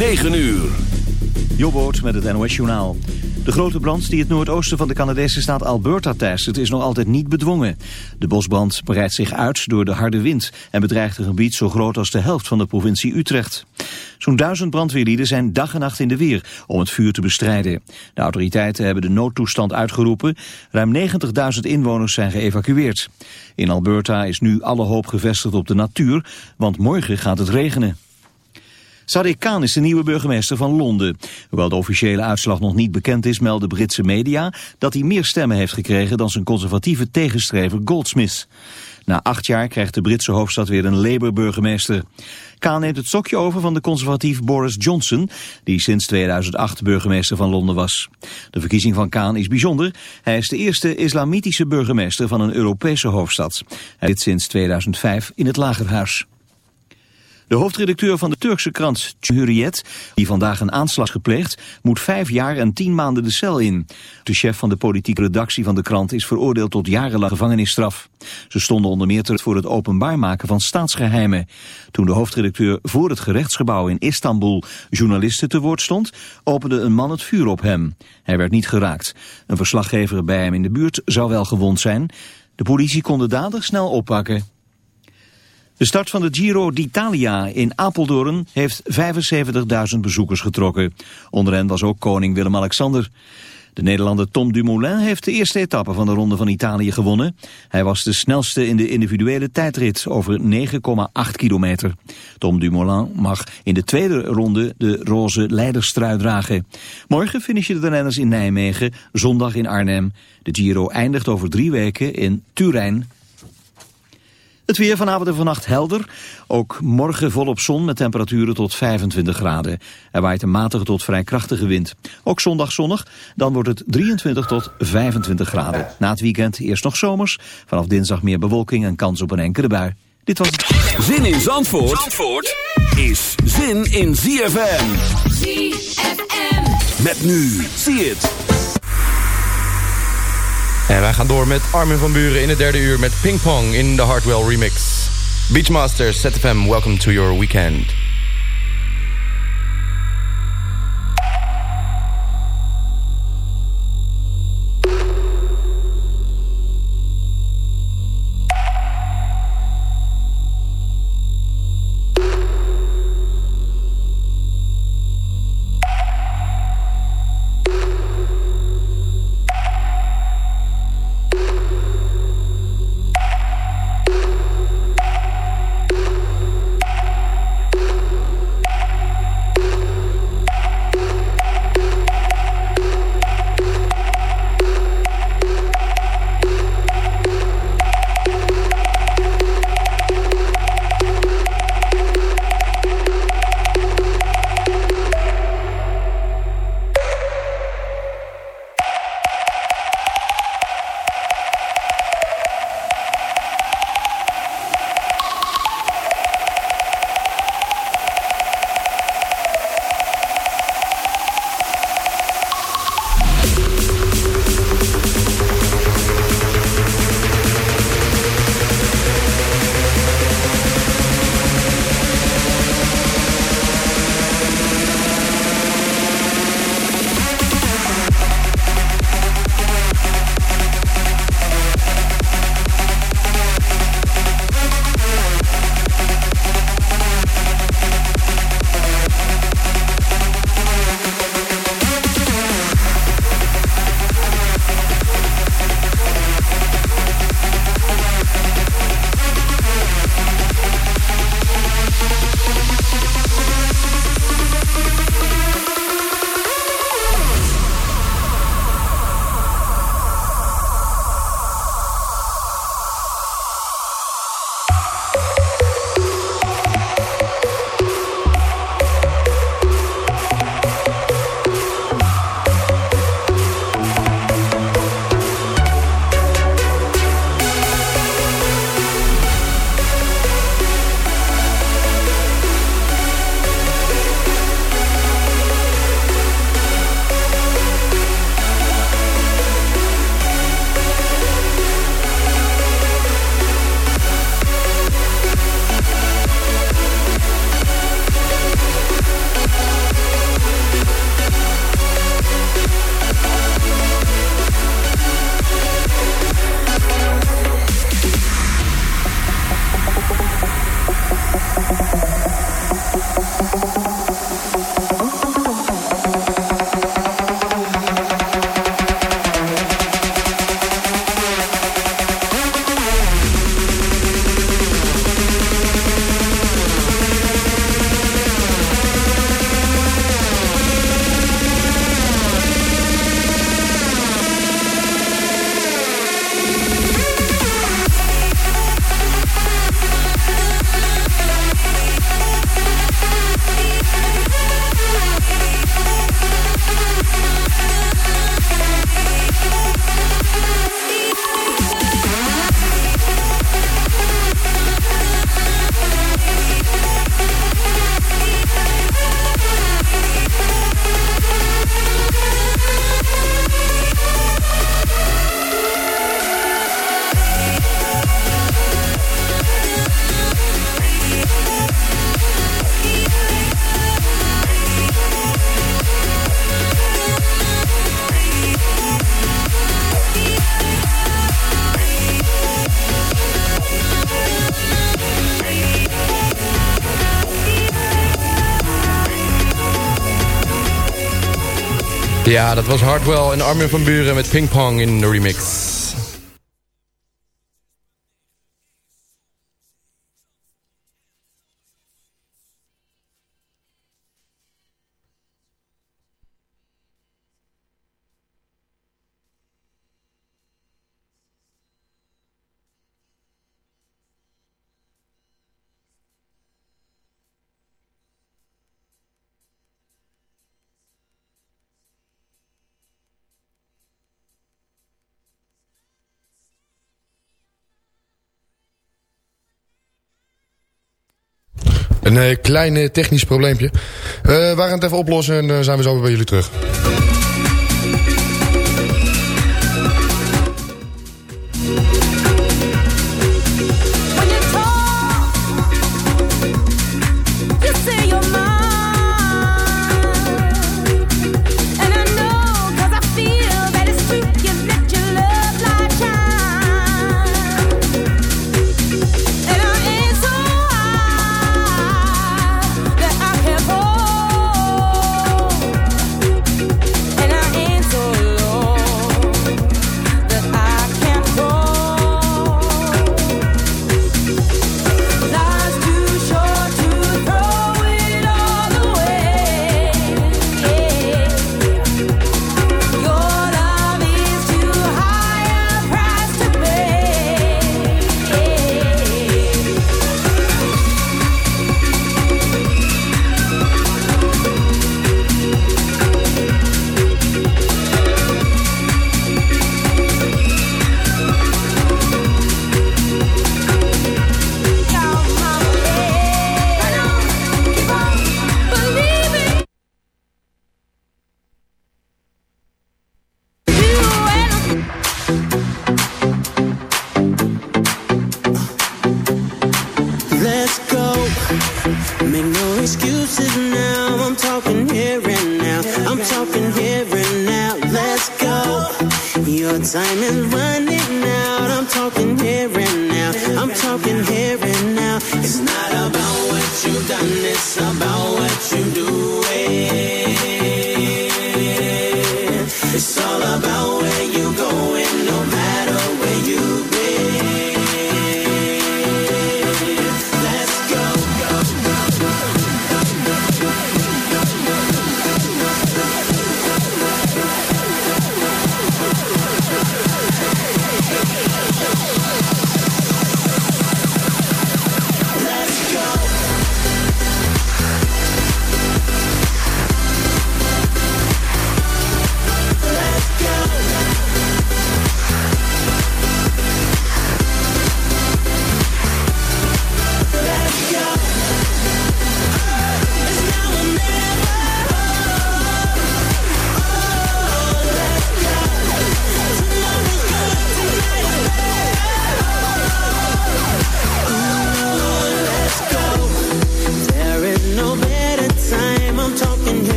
9 uur. Jobboot met het NOS Journaal. De grote brand die het noordoosten van de Canadese staat Alberta teistert is nog altijd niet bedwongen. De bosbrand breidt zich uit door de harde wind en bedreigt een gebied zo groot als de helft van de provincie Utrecht. Zo'n duizend brandweerlieden zijn dag en nacht in de weer om het vuur te bestrijden. De autoriteiten hebben de noodtoestand uitgeroepen. Ruim 90.000 inwoners zijn geëvacueerd. In Alberta is nu alle hoop gevestigd op de natuur, want morgen gaat het regenen. Sadiq Khan is de nieuwe burgemeester van Londen. Hoewel de officiële uitslag nog niet bekend is, melden Britse media dat hij meer stemmen heeft gekregen dan zijn conservatieve tegenstrever Goldsmith. Na acht jaar krijgt de Britse hoofdstad weer een Labour-burgemeester. Khan neemt het stokje over van de conservatief Boris Johnson, die sinds 2008 burgemeester van Londen was. De verkiezing van Khan is bijzonder. Hij is de eerste islamitische burgemeester van een Europese hoofdstad. Hij zit sinds 2005 in het Lagerhuis. De hoofdredacteur van de Turkse krant Hurriyet, die vandaag een aanslag gepleegd, moet vijf jaar en tien maanden de cel in. De chef van de politieke redactie van de krant is veroordeeld tot jarenlang gevangenisstraf. Ze stonden onder meer voor het openbaar maken van staatsgeheimen. Toen de hoofdredacteur voor het gerechtsgebouw in Istanbul journalisten te woord stond, opende een man het vuur op hem. Hij werd niet geraakt. Een verslaggever bij hem in de buurt zou wel gewond zijn. De politie kon de dader snel oppakken. De start van de Giro d'Italia in Apeldoorn heeft 75.000 bezoekers getrokken. Onder hen was ook koning Willem-Alexander. De Nederlander Tom Dumoulin heeft de eerste etappe van de Ronde van Italië gewonnen. Hij was de snelste in de individuele tijdrit over 9,8 kilometer. Tom Dumoulin mag in de tweede ronde de roze leiderstrui dragen. Morgen finishen de renners in Nijmegen, zondag in Arnhem. De Giro eindigt over drie weken in Turijn, het weer vanavond en vannacht helder. Ook morgen volop zon met temperaturen tot 25 graden. Er waait een matige tot vrij krachtige wind. Ook zondag zonnig, dan wordt het 23 tot 25 graden. Na het weekend eerst nog zomers. Vanaf dinsdag meer bewolking en kans op een enkele bui. Dit was het. Zin in Zandvoort, Zandvoort is zin in ZFM. ZFM. Met nu, zie het. En wij gaan door met Armin van Buren in het derde uur met Ping Pong in de Hardwell remix. Beachmasters, ZFM, welcome to your weekend. Ja, dat was Hardwell en Armin van Buren met Ping Pong in de remix. Uh, klein technisch probleempje. Uh, we gaan het even oplossen en uh, zijn we zo weer bij jullie terug.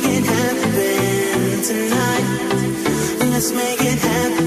make it happen tonight. Let's make it happen.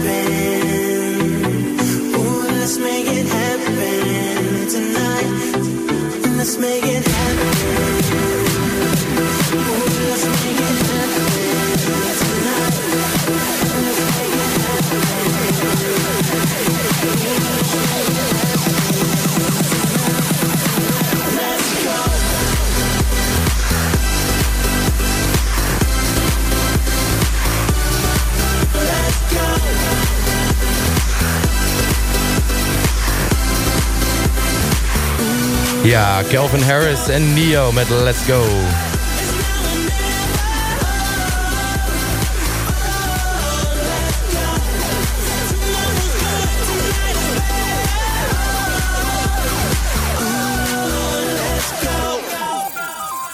Ja, Calvin Harris en Neo met Let's Go.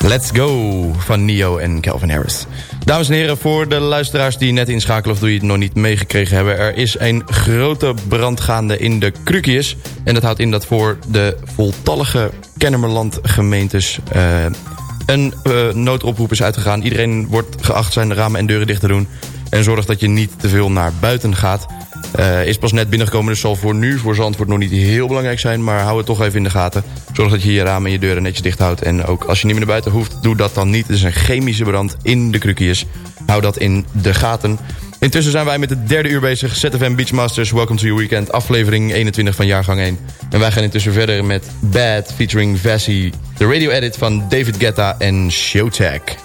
Let's Go van Neo en Calvin Harris. Dames en heren, voor de luisteraars die net inschakelen... of die het nog niet meegekregen hebben... er is een grote brand gaande in de Krukius. En dat houdt in dat voor de voltallige Kennemerland gemeentes... Uh, een uh, noodoproep is uitgegaan. Iedereen wordt geacht zijn ramen en deuren dicht te doen. En zorg dat je niet te veel naar buiten gaat. Uh, is pas net binnengekomen, dus zal voor nu, voor Zandvoort nog niet heel belangrijk zijn. Maar hou het toch even in de gaten. Zorg dat je je ramen en je deuren netjes dicht houdt. En ook als je niet meer naar buiten hoeft, doe dat dan niet. Het is een chemische brand in de krukjes. Hou dat in de gaten. Intussen zijn wij met het derde uur bezig. ZFM Beachmasters, Welcome to Your Weekend. Aflevering 21 van jaargang 1. En wij gaan intussen verder met Bad featuring Vassie. De radio edit van David Guetta en Showtech.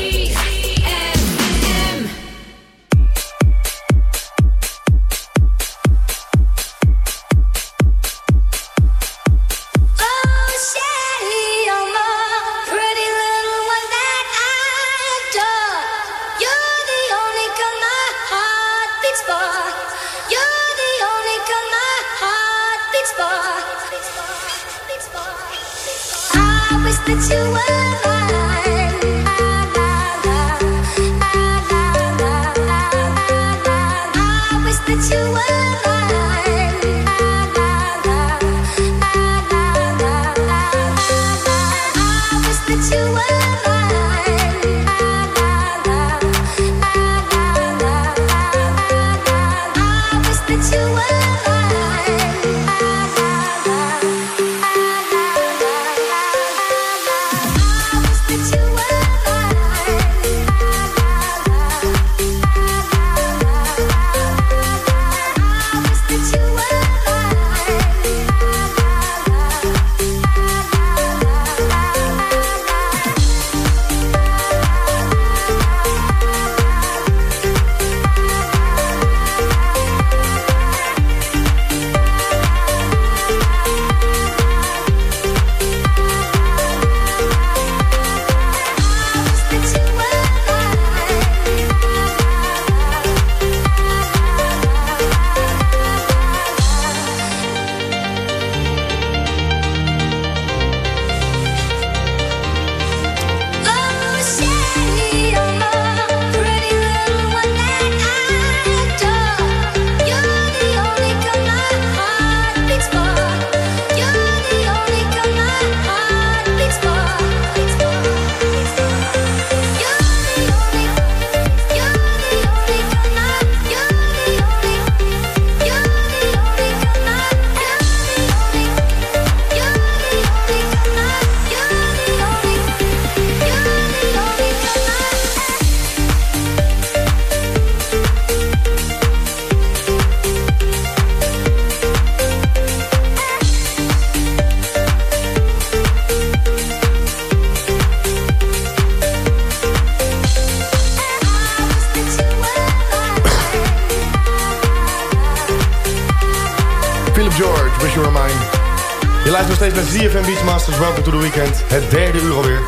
Het derde uur alweer.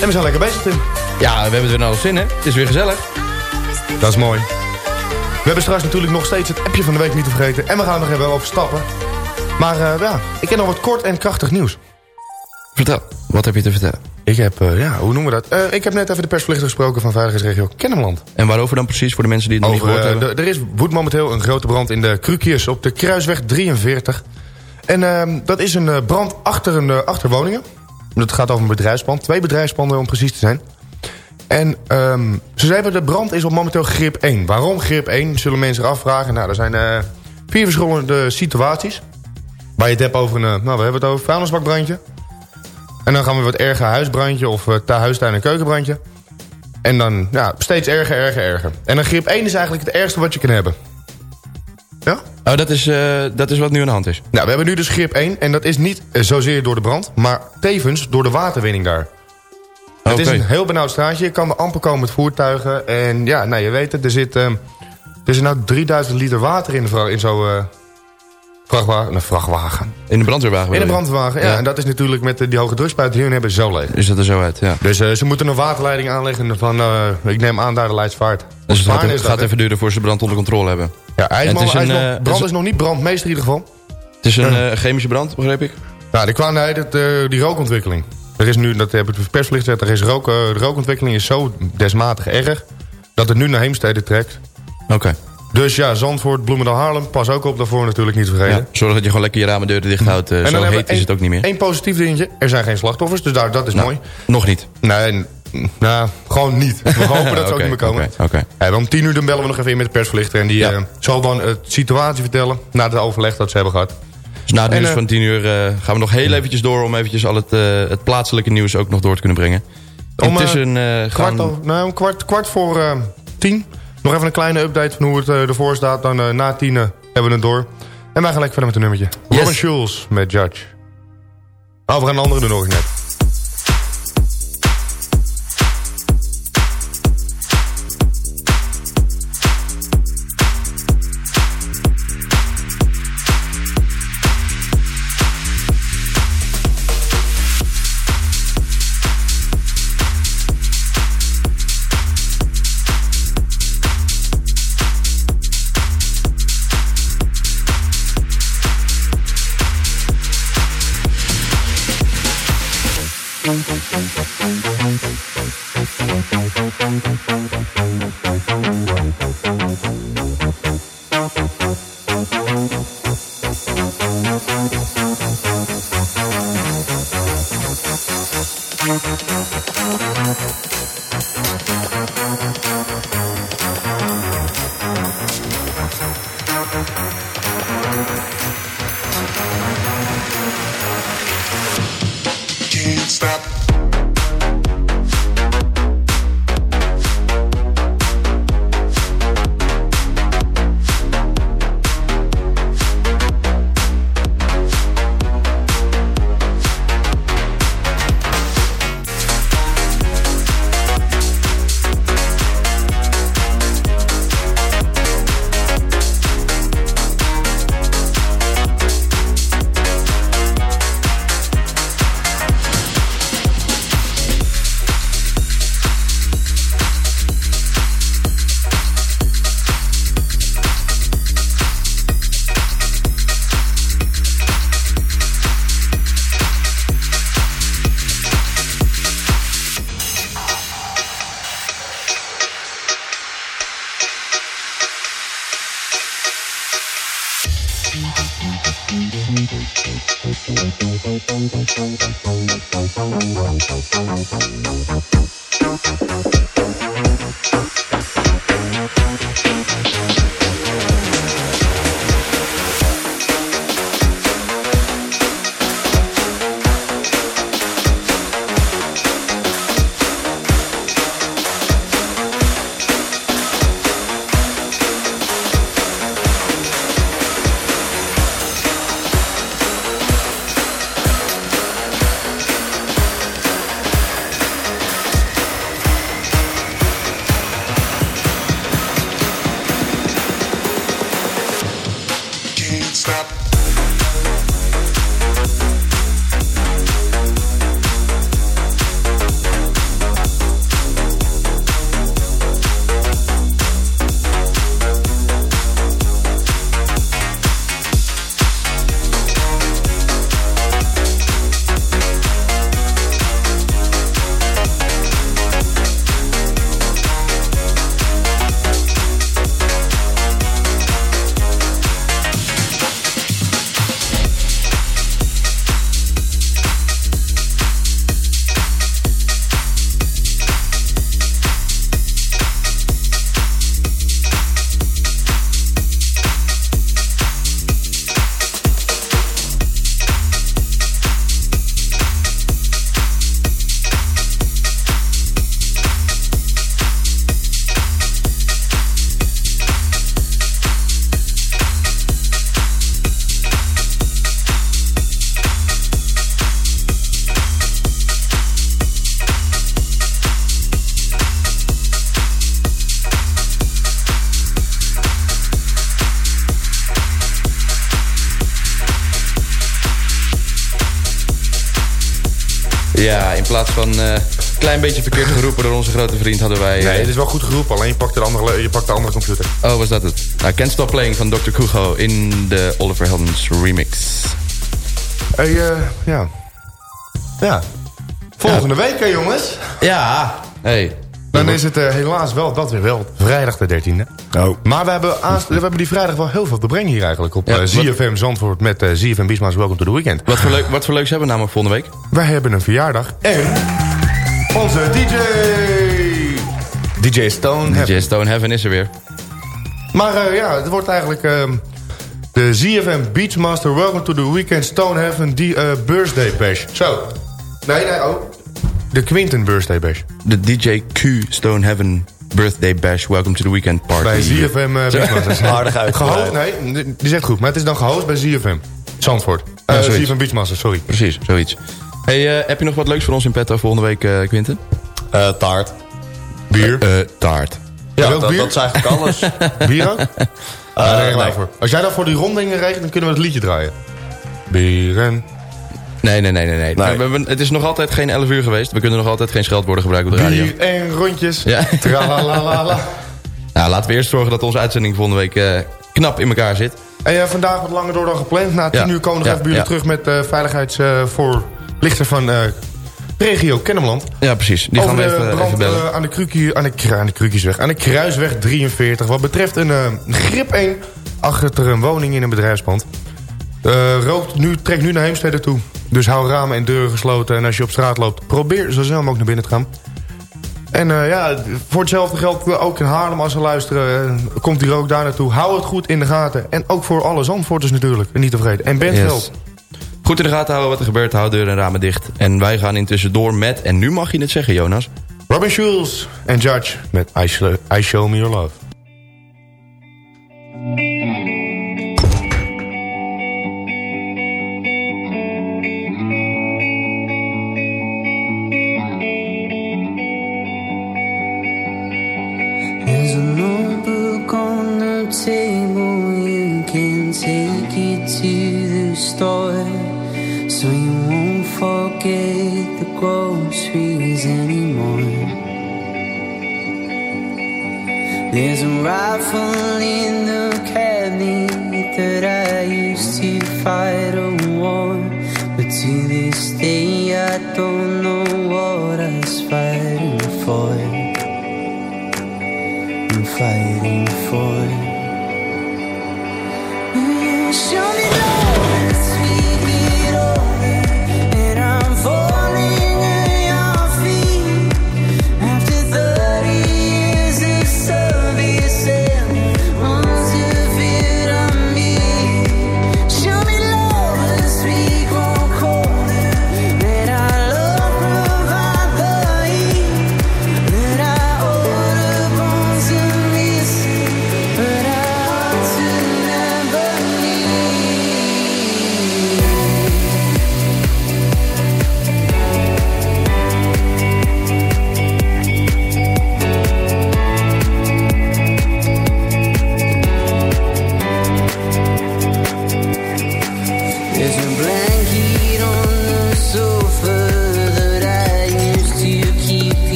En we zijn lekker bezig, Tim. Ja, we hebben het weer naar zin, hè? Het is weer gezellig. Dat is mooi. We hebben straks natuurlijk nog steeds het appje van de week niet te vergeten. En we gaan het nog even over stappen. Maar uh, ja, ik heb nog wat kort en krachtig nieuws. Vertel, wat heb je te vertellen? Ik heb, uh, ja, hoe noemen we dat? Uh, ik heb net even de persverlichter gesproken van veiligheidsregio Kennemerland. En waarover dan precies, voor de mensen die het nog Over, niet gehoord hebben? Er is woedt momenteel een grote brand in de Krukiers op de Kruisweg 43. En uh, dat is een brand achter, een, achter woningen. Het gaat over een bedrijfspand. Twee bedrijfspanden om precies te zijn. En um, ze zeggen de brand is op momenteel grip 1. Waarom grip 1, zullen mensen zich afvragen. Nou, er zijn vier verschillende situaties. Waar je het hebt over een, nou, we hebben het over vuilnisbakbrandje. En dan gaan we wat erger huisbrandje of uh, en keukenbrandje. En dan ja, steeds erger, erger, erger. En dan grip 1 is eigenlijk het ergste wat je kan hebben. Ja? Oh, dat is, uh, dat is wat nu aan de hand is? Nou, we hebben nu dus grip 1. En dat is niet zozeer door de brand, maar tevens door de waterwinning daar. Okay. Het is een heel benauwd straatje. Je kan er amper komen met voertuigen. En ja, nou, je weet het, er zit, uh, er zit nou 3000 liter water in, in zo'n... Vrachtwagen, een vrachtwagen. In de brandweerwagen? In de brandweerwagen, ja. ja. En dat is natuurlijk met die hoge drukspuit die hun hebben zo leeg. Is dat er zo uit, ja. Dus uh, ze moeten een waterleiding aanleggen van, uh, ik neem aan daar de Leidsvaart. Dus het gaat, even duren voor ze brand onder controle hebben. Ja, hij is, een, brand is, is, nog niet brandmeester in ieder geval. Het is een chemische brand, begreep ik? Ja, die kwam uit die rookontwikkeling. Er is nu, dat heb ik persverlicht gezegd, er is rook, de rookontwikkeling is zo desmatig erg... dat het nu naar Heemstede trekt. Oké. Okay. Dus ja, Zandvoort, Bloemendaal, Haarlem. Pas ook op daarvoor natuurlijk niet vergeten. Ja, zorg dat je gewoon lekker je ramen deuren dicht houdt. Uh, zo heet is het ook niet meer. Eén positief dingetje. Er zijn geen slachtoffers, dus daar, dat is nou, mooi. Nog niet? Nee, nou, gewoon niet. We hopen dat ze okay, ook niet meer komen. Okay, okay. Ja, om tien uur dan bellen we nog even in met de persverlichter. En die ja. uh, zal dan de situatie vertellen na het overleg dat ze hebben gehad. Dus na het nieuws uh, van tien uur uh, gaan we nog heel eventjes door... om eventjes al het, het plaatselijke nieuws ook nog door te kunnen brengen. Om, het is een, kwart, nou, kwart, kwart voor tien nog even een kleine update van hoe het uh, ervoor staat. Dan uh, na tien hebben we het door. En wij gaan lekker verder met een nummertje. Yes. Robin Schulz met Judge. Oh, we gaan een andere doen nog net. Plaats van een klein beetje verkeerd geroepen door onze grote vriend hadden wij... Nee, het is wel goed geroepen, alleen je pakt de andere, je pakt de andere computer. Oh, was dat het? Nou, Can't Stop Playing van Dr. Kugo in de Oliver Heldens remix. Hey, uh, ja. Ja. Volgende week, hè jongens? Ja, hey. Dan is het uh, helaas wel, dat weer wel, vrijdag de 13e. Oh. Maar we hebben, we hebben die vrijdag wel heel veel te brengen hier eigenlijk op ja, uh, ZFM Zandvoort met uh, ZFM Biesma's Welcome to the Weekend. Wat voor, leuk, wat voor leuks hebben we namelijk volgende week? Wij hebben een verjaardag en onze DJ... DJ Stone DJ Heaven. Stone Heaven is er weer. Maar ja, het wordt eigenlijk de ZFM Beachmaster Welcome to the Weekend Stone Heaven die, Birthday Bash. Zo. Nee, nee, oh. De Quinten Birthday Bash. De DJ Q Stone Heaven Birthday Bash. Welcome to the Weekend Party. Bij ZFM uh, Beachmasters. Aardig uit. Gehost, nee, die zegt goed. Maar het is dan gehost bij ZFM. Zandvoort. Uh, ja, ZFM Beachmasters, sorry. Precies, zoiets. Hey, uh, heb je nog wat leuks voor ons in petto volgende week, uh, Quinten? Uh, taart. Bier? taart. Ja, dat, bier? dat is eigenlijk alles. bier ook? Uh, nee. voor. Als jij dan voor die rondingen regent, dan kunnen we het liedje draaien. Bieren. Nee, nee, nee, nee. nee. nee. We hebben, het is nog altijd geen 11 uur geweest. We kunnen nog altijd geen scheldwoorden gebruiken op de radio. Bier en rondjes. Ja. Tralalala. nou, laten we eerst zorgen dat onze uitzending volgende week uh, knap in elkaar zit. En uh, vandaag wat langer door dan gepland. Na 10 ja. uur komen we nog even bij jullie terug met uh, veiligheidsvoorlichter van regio Kennemerland. Ja, precies. Die Over gaan we even, brand, even bellen. aan, de krukie, aan, de, aan de Krukjesweg. Aan de Kruisweg 43. Wat betreft een grip 1 achter een woning in een bedrijfspand. Rookt nu, trekt nu naar Heemstede toe. Dus hou ramen en deuren gesloten. En als je op straat loopt, probeer zo snel mogelijk naar binnen te gaan. En uh, ja, voor hetzelfde geldt ook in Haarlem als ze luisteren. Uh, komt die ook daar naartoe. Hou het goed in de gaten. En ook voor alle Zandvoorters natuurlijk. En niet tevreden. En Bentveld. Yes. Goed in de gaten houden wat er gebeurt. Hou deuren en ramen dicht. En wij gaan intussen door met... En nu mag je het zeggen, Jonas. Robin Schulz en Judge met I Show Me Your Love.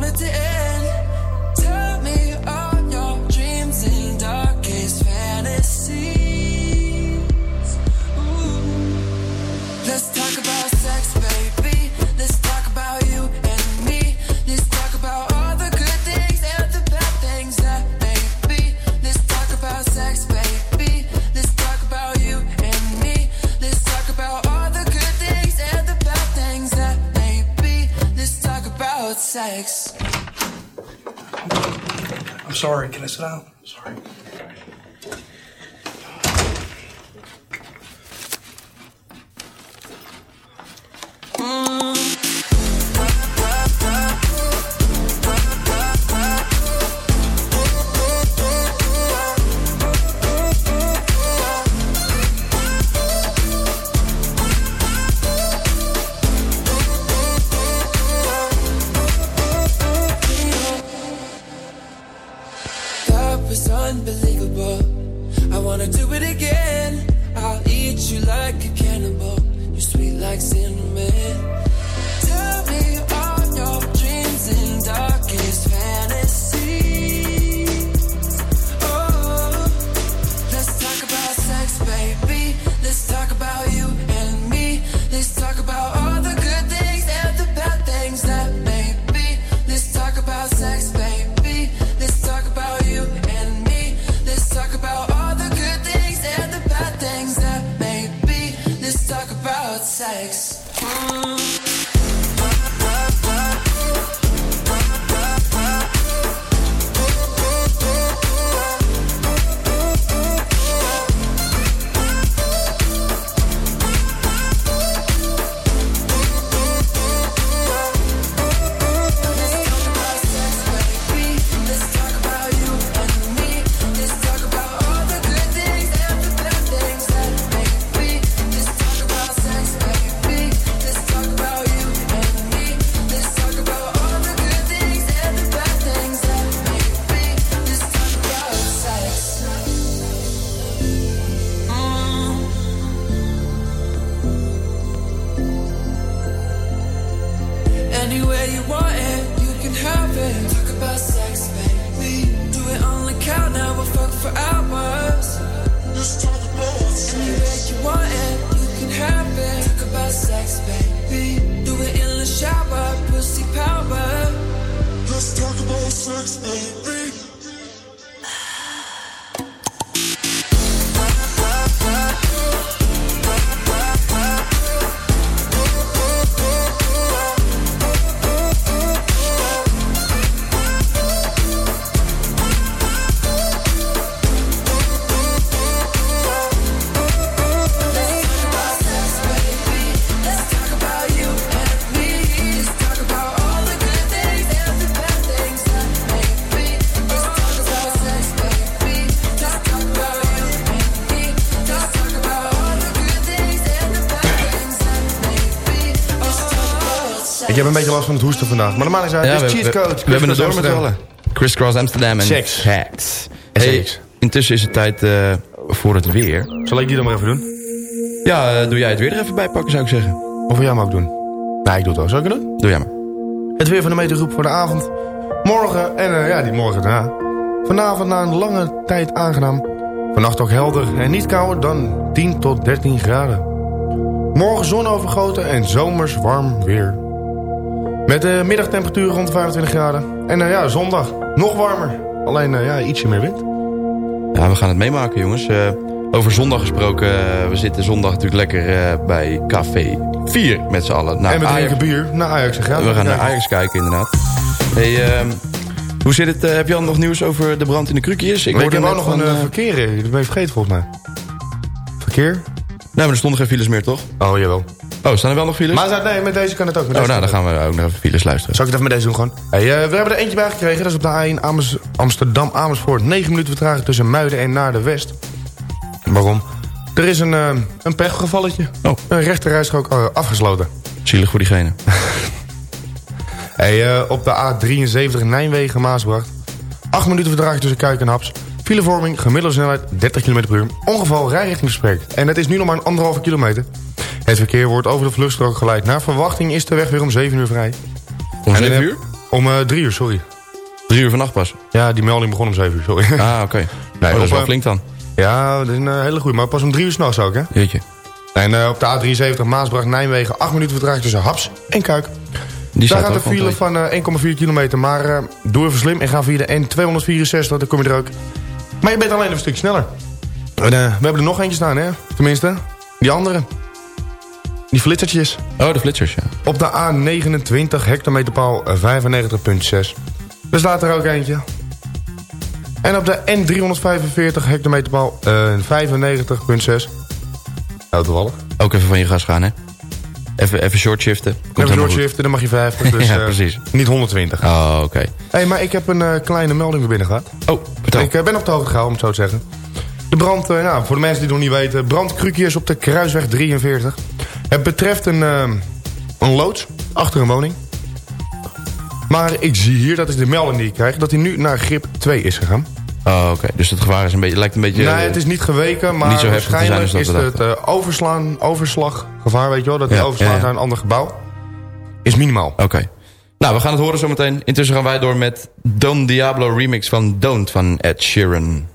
wanted to end. Sorry. Can I sit down? Sorry. heb een beetje last van het hoesten vandaag. Maar normaal is het ja, cheat code. We, we, hebben het door met allen. Crisscross Amsterdam en Sex. Hacks. Hey, intussen is het tijd uh, voor het weer. Zal ik die dan maar even doen? Ja, uh, doe jij het weer er even bij pakken zou ik zeggen. Of wil jij hem ook doen? Nee, ik doe het wel. Zal ik het doen? Doe jij maar. Het weer van de metergroep voor de avond. Morgen en uh, ja, die morgen daarna. Vanavond na een lange tijd aangenaam. Vannacht ook helder en niet kouder dan 10 tot 13 graden. Morgen zon overgoten en zomers warm weer. Met de middagtemperatuur rond 25 graden. En uh, ja, zondag nog warmer. Alleen uh, ja, ietsje meer wind. Ja, we gaan het meemaken jongens. Uh, over zondag gesproken. we zitten zondag natuurlijk lekker bij Café 4 met z'n allen. Naar en we drinken bier naar Ajax. Gaan we gaan naar Ajax kijken inderdaad. Hey, ehm, hoe zit het? heb je al nog nieuws over de brand in de krukjes? Ik, ik heb ook nog van, een verkeer. Dat ben je vergeten volgens mij. Verkeer? Nee, maar er stonden geen files meer, toch? Oh, jawel. Oh, staan er wel nog files? Maar nee, met deze kan het ook. Met oh, nou, dan gaan we ook nog even files luisteren. Zal ik het even met deze doen gewoon? Hey, uh, we hebben er eentje bij gekregen. Dat is op de A1 Amers Amsterdam-Amersfoort. 9 minuten vertraging tussen Muiden en naar de West. Waarom? Er is een, uh, een pechgevalletje. Oh. Een rechterrijstrook uh, afgesloten. Zielig voor diegene. hey, op de A73 Nijmegen-Maasbracht. 8 minuten vertraging tussen Kuik en Haps. Filevorming, gemiddelde snelheid 30 km per uur. Ongeval rijrichting gesprek. En het is nu nog maar een anderhalve kilometer. Het verkeer wordt over de vluchtstrook geleid. Naar verwachting is de weg weer om 7 uur vrij. Om 7 uur? Om uh, drie uur, sorry. Drie uur vannacht pas? Ja, die melding begon om zeven uur, sorry. Ah, oké. Nee, oh, dat is wel flink dan. Ja, dat is een hele goede. Maar pas om drie uur s'nachts ook, hè? Jeetje. En uh, op de A73 Maasbracht-Nijmegen... 8 minuten vertraging tussen Haps en Kuik. Die Daar gaat een file van uh, 1,4 kilometer. Maar uh, doe even slim en ga via de N264. Dan kom je er ook. Maar je bent alleen een stuk sneller. En, we hebben er nog eentje staan, hè? Tenminste, die andere. Die flitsertjes. Oh, de flitsers, ja. Op de A29 hectometerpaal 95.6. Er staat er ook eentje. En op de N345 hectometerpaal uh, 95.6. Nou, toevallig. Ook even van je gas gaan, hè? Even, even short shiften. Komt even short shiften, dan mag je 50. Dus, ja, uh, precies. Niet 120. Oh, oké. Okay. hey, maar ik heb een uh, kleine melding weer binnen gehad. Oh, vertel. Ik ben op de hoogte gehouden, om het zo te zeggen. De brand, nou, voor de mensen die het nog niet weten... brandkrukjes op de Kruisweg 43. Het betreft een, een loods achter een woning. Maar ik zie hier, dat is de melding die ik krijg... dat hij nu naar grip 2 is gegaan. Oh, oké. Dus het gevaar is een beetje, lijkt een beetje... Nee, het is niet geweken, maar niet waarschijnlijk is het uh, overslaan, overslaggevaar, weet je wel. Dat hij ja, overslaat ja, naar een ander gebouw. Is minimaal. Oké. Nou, we gaan het horen zometeen. Intussen gaan wij door met Don Diablo remix van Don't van Ed Sheeran.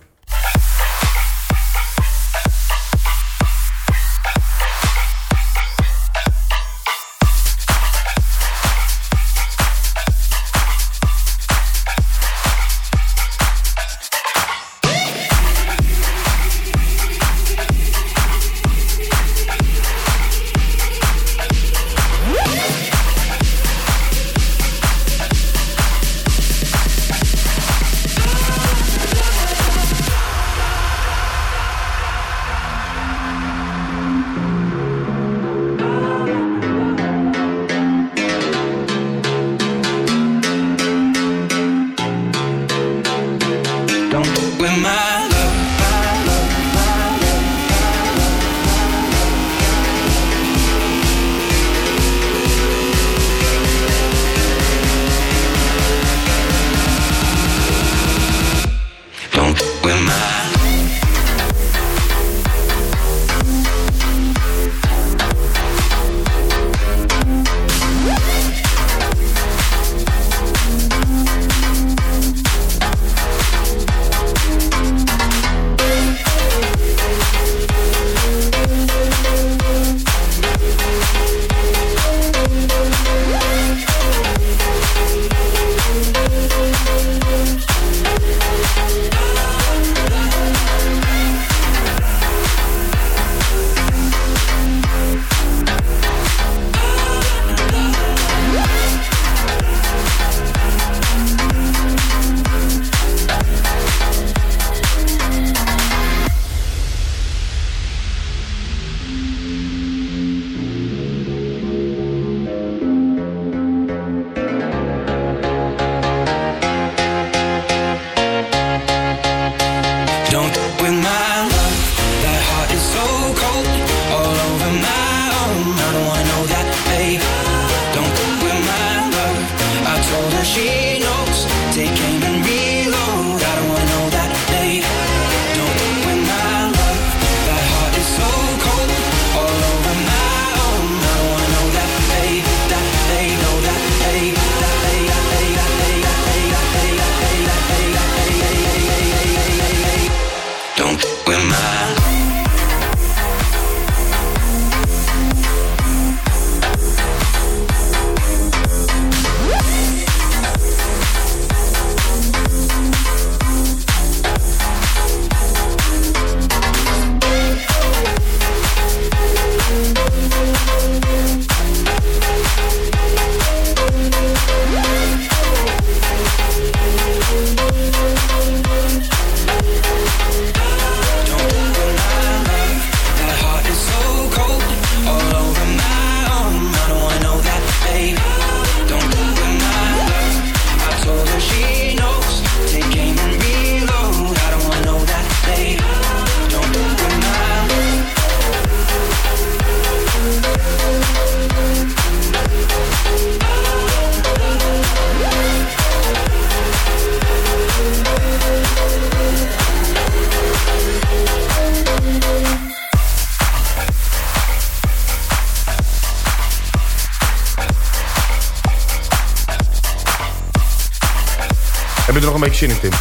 Beetje zin in, Tim?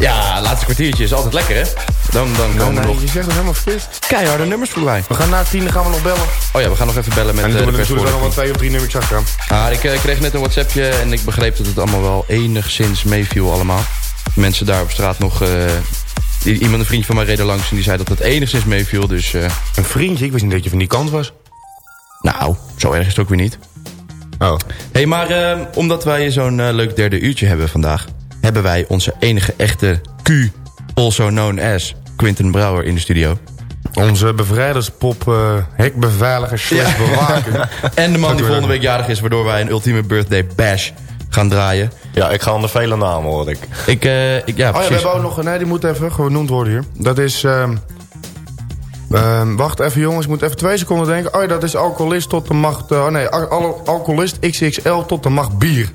Ja, laatste kwartiertje is altijd lekker, hè? Dan, dan komen nee, we nog Je zegt het helemaal verkeerd. keiharde nummers voorbij. We gaan na tien, dan gaan we nog bellen. Oh ja, we gaan nog even bellen met En dan eh, doen we natuurlijk wel nog wel twee of drie nummertjes achteraan. Ah, ik eh, kreeg net een WhatsAppje en ik begreep dat het allemaal wel enigszins meeviel allemaal. Mensen daar op straat nog... eh, iemand, een vriendje van mij reed er langs en die zei dat het enigszins meeviel. Dus eh, Een vriendje, ik wist niet dat je van die kant was. nou, zo erg is het ook weer niet. Oh. hey, maar eh, omdat wij zo'n eh, leuk derde uurtje hebben vandaag... hebben wij onze enige echte Q, also known as Quinten Brouwer in de studio. Onze bevrijderspop, eh hekbeveiliger slash bewaker. En de man die volgende week jarig is... waardoor wij een ultieme birthday bash gaan draaien. Ja, ik ga onder vele namen, hoor ik. Ik, eh, ik, ja, Oh ja, we hebben ook nog... Nee, die moet even genoemd worden hier. Dat is... ehm, ehm, wacht even jongens, ik moet even twee seconden denken. Oh ja, dat is alcoholist tot de macht... eh, oh nee, al- al- alcoholist XXL tot de macht bier.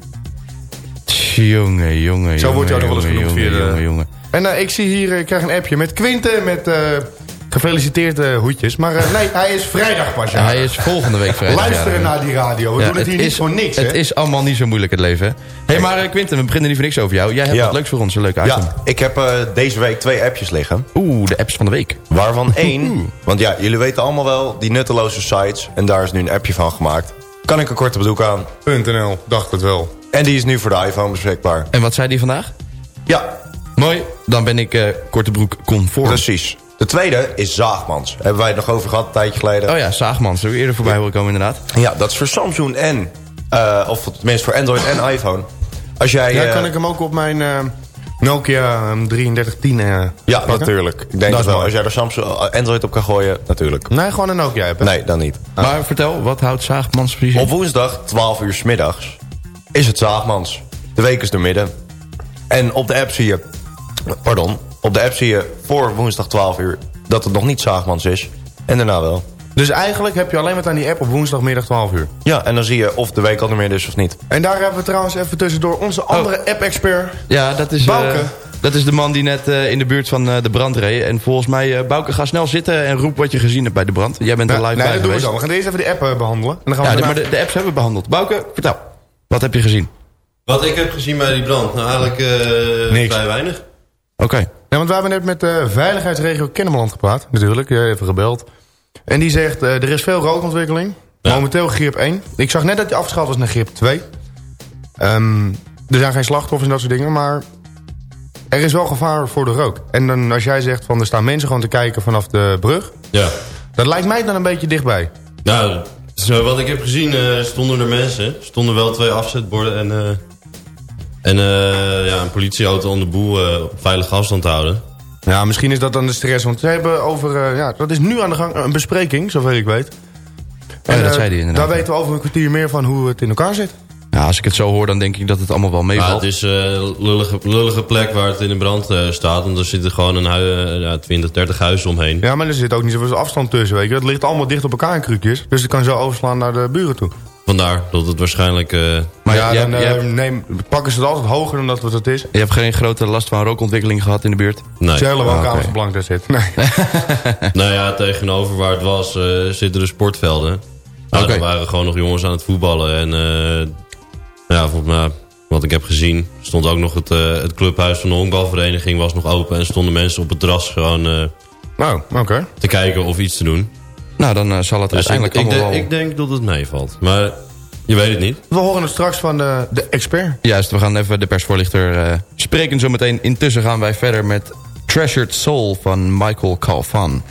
Jongen, jongen, Zo wordt ook nog wel eens jongen, genoemd jongen, via de- jongen, jongen. En eh, ik zie hier, eh, ik krijg een appje met Quinten met... eh, gefeliciteerd hoedjes. Maar eh, nee, hij is vrijdag pas jarig. Hij is volgende week vrijdag. Luisteren naar die radio. We Ja, doen het hier niet voor niks, Het hè? is allemaal niet zo moeilijk het leven. Hé, hey, maar eh, Quinten, we beginnen niet voor niks over jou. Jij hebt Ja. wat leuks voor ons, een leuke item. Ja, ik heb eh, deze week twee appjes liggen. Oeh, de apps van de week. Waarvan één, want ja, jullie weten allemaal wel, die nutteloze sites. En daar is nu een appje van gemaakt. Kan ik een korte bedoek aan. .nl, dacht het wel. En die is nu voor de iPhone beschikbaar. En wat zei die vandaag? Ja, Mooi, dan ben ik eh korte broek conform. precies. De tweede is Zaagmans. Hebben wij het nog over gehad, een tijdje geleden. Oh ja, Zaagmans. Hebben we eerder voorbij horen komen inderdaad. Ja, dat is voor Samsung en... eh, of tenminste voor Android en iPhone. Als jij... Ja, eh, kan ik hem ook op mijn eh, Nokia ehm, 3310 eh Ja, pakken? natuurlijk. Ik denk Dat wel. Als jij er Samsung eh, Android op kan gooien, natuurlijk. Nee, gewoon een Nokia app. hè? Nee, dan niet. Maar vertel, wat houdt Zaagmans precies in? Op woensdag, 12 uur 's middags, is het Zaagmans. De week is door midden. En op de app zie je... Pardon. Op de app zie je voor woensdag 12 uur dat het nog niet Zaagmans is. En daarna wel. Dus eigenlijk heb je alleen wat aan die app op woensdagmiddag 12 uur. Ja, en dan zie je of de week al midden is of niet. En daar hebben we trouwens even tussendoor onze andere app-expert. Ja, dat is, eh, Bouke. dat is de man die net eh, in de buurt van eh, de brand reed. En volgens mij, eh Bouke, ga snel zitten en roep wat je gezien hebt bij de brand. Jij bent er Ja, live nee, bij dat doen we geweest. zo. We gaan eerst even de app eh, behandelen. En dan gaan we Ja, daarna- maar de, de apps hebben we behandeld. Bouke, vertel. Wat heb je gezien? Wat ik heb gezien bij die brand? Nou, eigenlijk eh, Niks. vrij weinig. Oké. Ja, want we hebben net met de veiligheidsregio Kennemerland gepraat. Natuurlijk, even gebeld. En die zegt, eh, er is veel rookontwikkeling. Ja. Momenteel grip 1. Ik zag net dat die afgeschaald was naar grip 2. Ehm, er zijn geen slachtoffers en dat soort dingen, maar... Er is wel gevaar voor de rook. En dan, als jij zegt van er staan mensen gewoon te kijken vanaf de brug... Ja. Dat lijkt mij dan een beetje dichtbij. Nou, zo wat ik heb gezien eh, stonden er mensen. Stonden wel twee afzetborden en, eh, en ja, een politieauto om de boel op veilige afstand te houden. Ja, misschien is dat dan de stress. Want ze hebben over... eh, ja, dat is nu aan de gang een bespreking, zover ik weet. ja, dat eh, zei hij inderdaad, Daar ja. weten we over een kwartier meer van hoe het in elkaar zit. Ja, als ik het zo hoor, dan denk ik dat het allemaal wel Maar meevalt. het is eh, een lullige, lullige plek waar het in de brand eh, staat. Want er zitten gewoon een hui, eh, ja, 20, 30 huizen omheen. Ja, maar er zit ook niet zoveel afstand tussen, weet je. Het ligt allemaal dicht op elkaar in krukjes. Dus het kan zo overslaan naar de buren toe. Vandaar dat het waarschijnlijk... eh, maar ja, dan eh, hebt- neem, pakken ze het altijd hoger dan dat wat het is. je hebt geen grote last van rookontwikkeling gehad in de buurt? nee. Ze hele Ah, woonkamers oké. blank daar zit. Nee. Nou ja, tegenover waar het was eh, zitten de sportvelden. Nou, Oké. Er waren gewoon nog jongens aan het voetballen. En eh, ja, volgens mij, wat ik heb gezien, stond ook nog het, eh, het clubhuis van de honkbalvereniging was nog open. En stonden mensen op het terras gewoon eh, Nou, oké. te kijken of iets te doen. Nou, dan eh, zal het Dus ik, uiteindelijk ik, allemaal denk- wel... ik denk dat het meevalt. Maar je weet het niet. We horen het straks van de, de expert. Juist, we gaan even de persvoorlichter eh, spreken zometeen. Intussen gaan wij verder met Treasured Soul van Michael Calfan.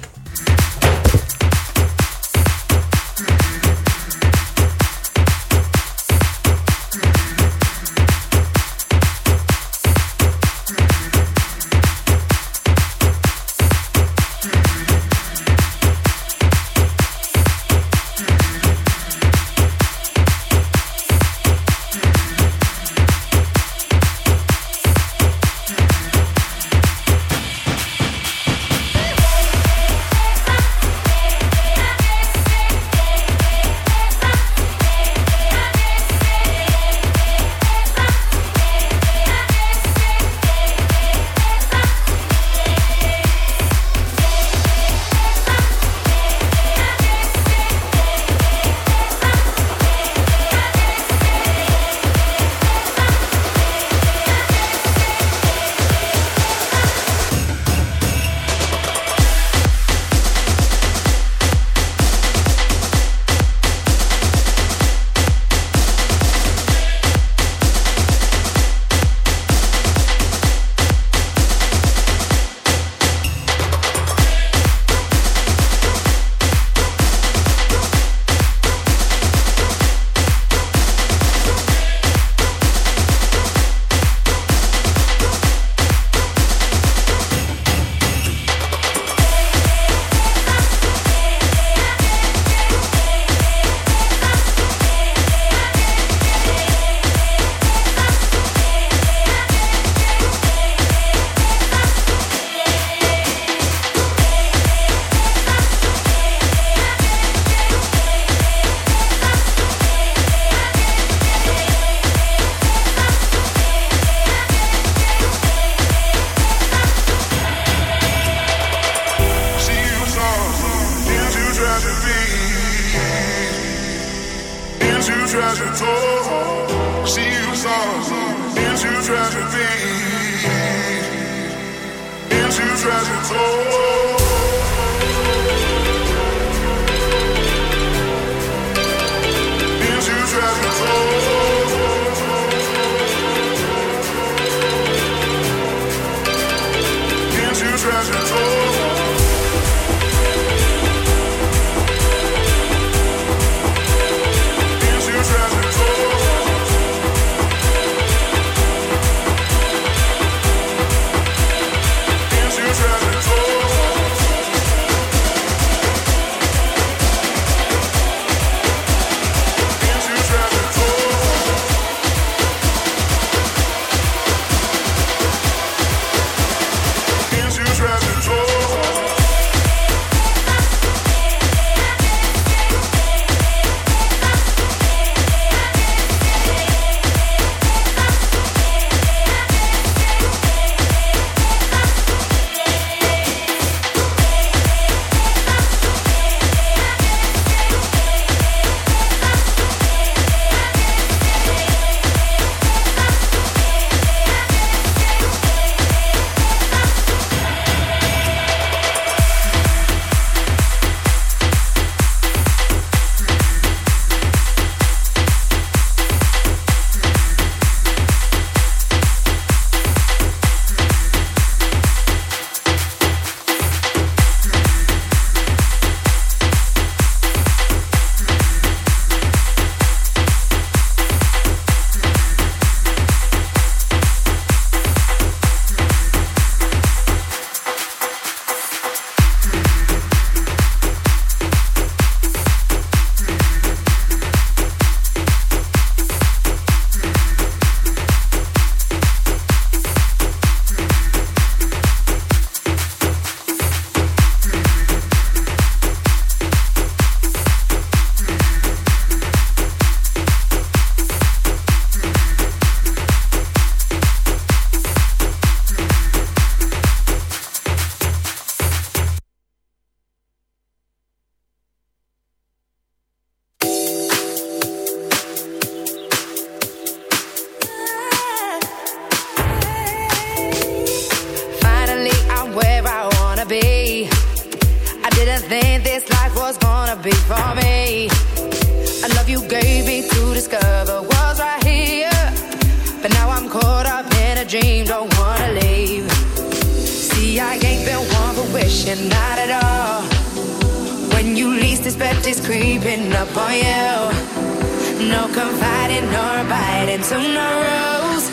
is creeping up on you. No confiding nor biting to no rules.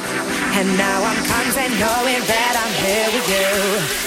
And now I'm content knowing that I'm here with you.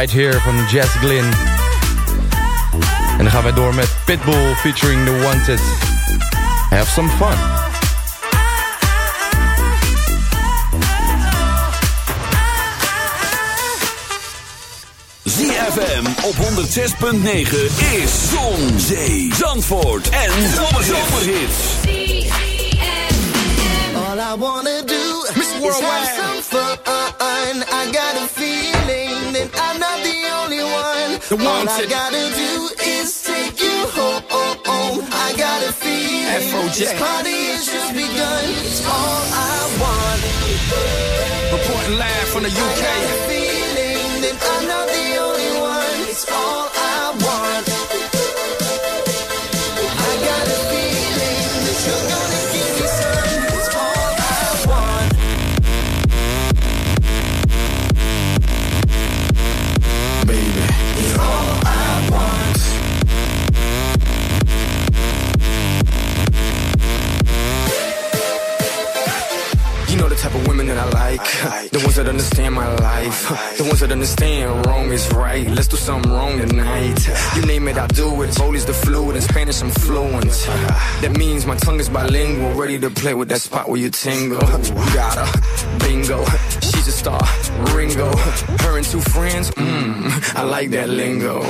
Right here van Jess Glynn. En dan gaan wij door met Pitbull featuring The Wanted. Have some fun. ZFM op 106.9 is Zon, Zee, Zandvoort en Zomerhits. All I wanna do is have some fun. I got a feeling that I'm not the only one. All I gotta do is take you home. I got a feeling this party has just begun. It's all I want. Reporting live from the I got a UK. feeling that I'm not the only one. It's all I want. The ones that understand my life. The ones that understand wrong is right. Let's do something wrong tonight. You name it, I'll do it. Polish the fluid, in Spanish I'm fluent. That means my tongue is bilingual. Ready to play with that spot where you tingle. Got her, bingo. She's a star, Ringo. Her and two friends, mmm, I like that lingo.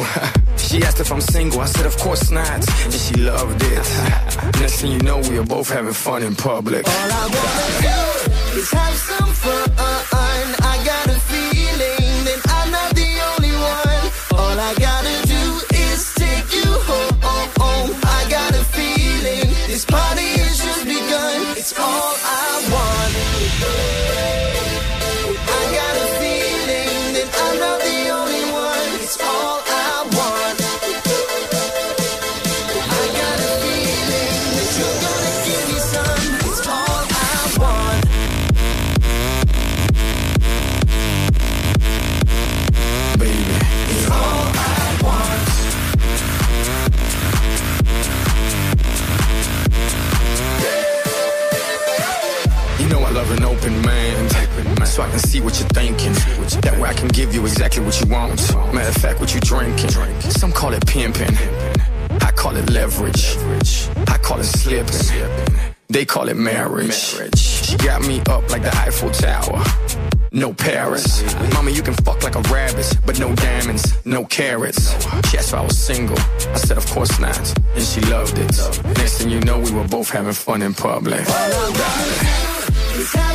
She asked if I'm single, I said of course not, and she loved it. Next thing you know, we are both having fun in public. All I wanna do is have some fun. This party It marriage. She got me up like the Eiffel Tower. No Paris. Mama, you can fuck like a rabbit, but no diamonds, no carrots. She asked if I was single. I said, of course not. And she loved it. Next thing you know, we were both having fun in public. Darling.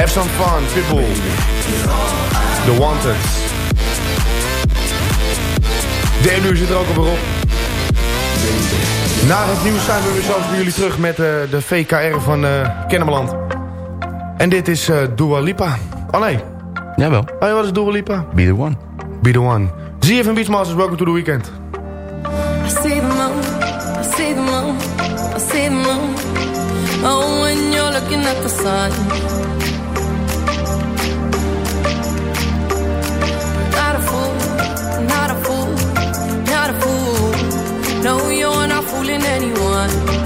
Have some fun, Pitbull. The Wanted. Derde uur zit er ook alweer op. Na het nieuws zijn we weer zo bij jullie terug met eh, de VKR van eh Kennemerland. En dit is eh Dua Lipa. Oh nee. Jawel. Oh ja, wat is Dua Lipa? Be the one. Be the one. ZFM Beachmasters, welcome to the weekend. I see the moon, I see the moon, I see the moon. Oh, when you're looking at the sun. Fooling anyone.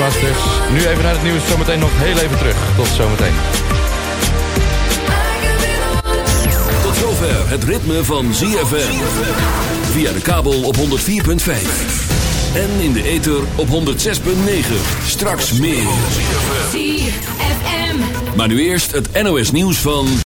Beachmasters. Nu even naar het nieuws, zometeen nog heel even terug. Tot zometeen. Tot zover het ritme van ZFM. Via de kabel op 104.5. En in de ether op 106.9. Straks meer. ZFM. Maar nu eerst het NOS nieuws van...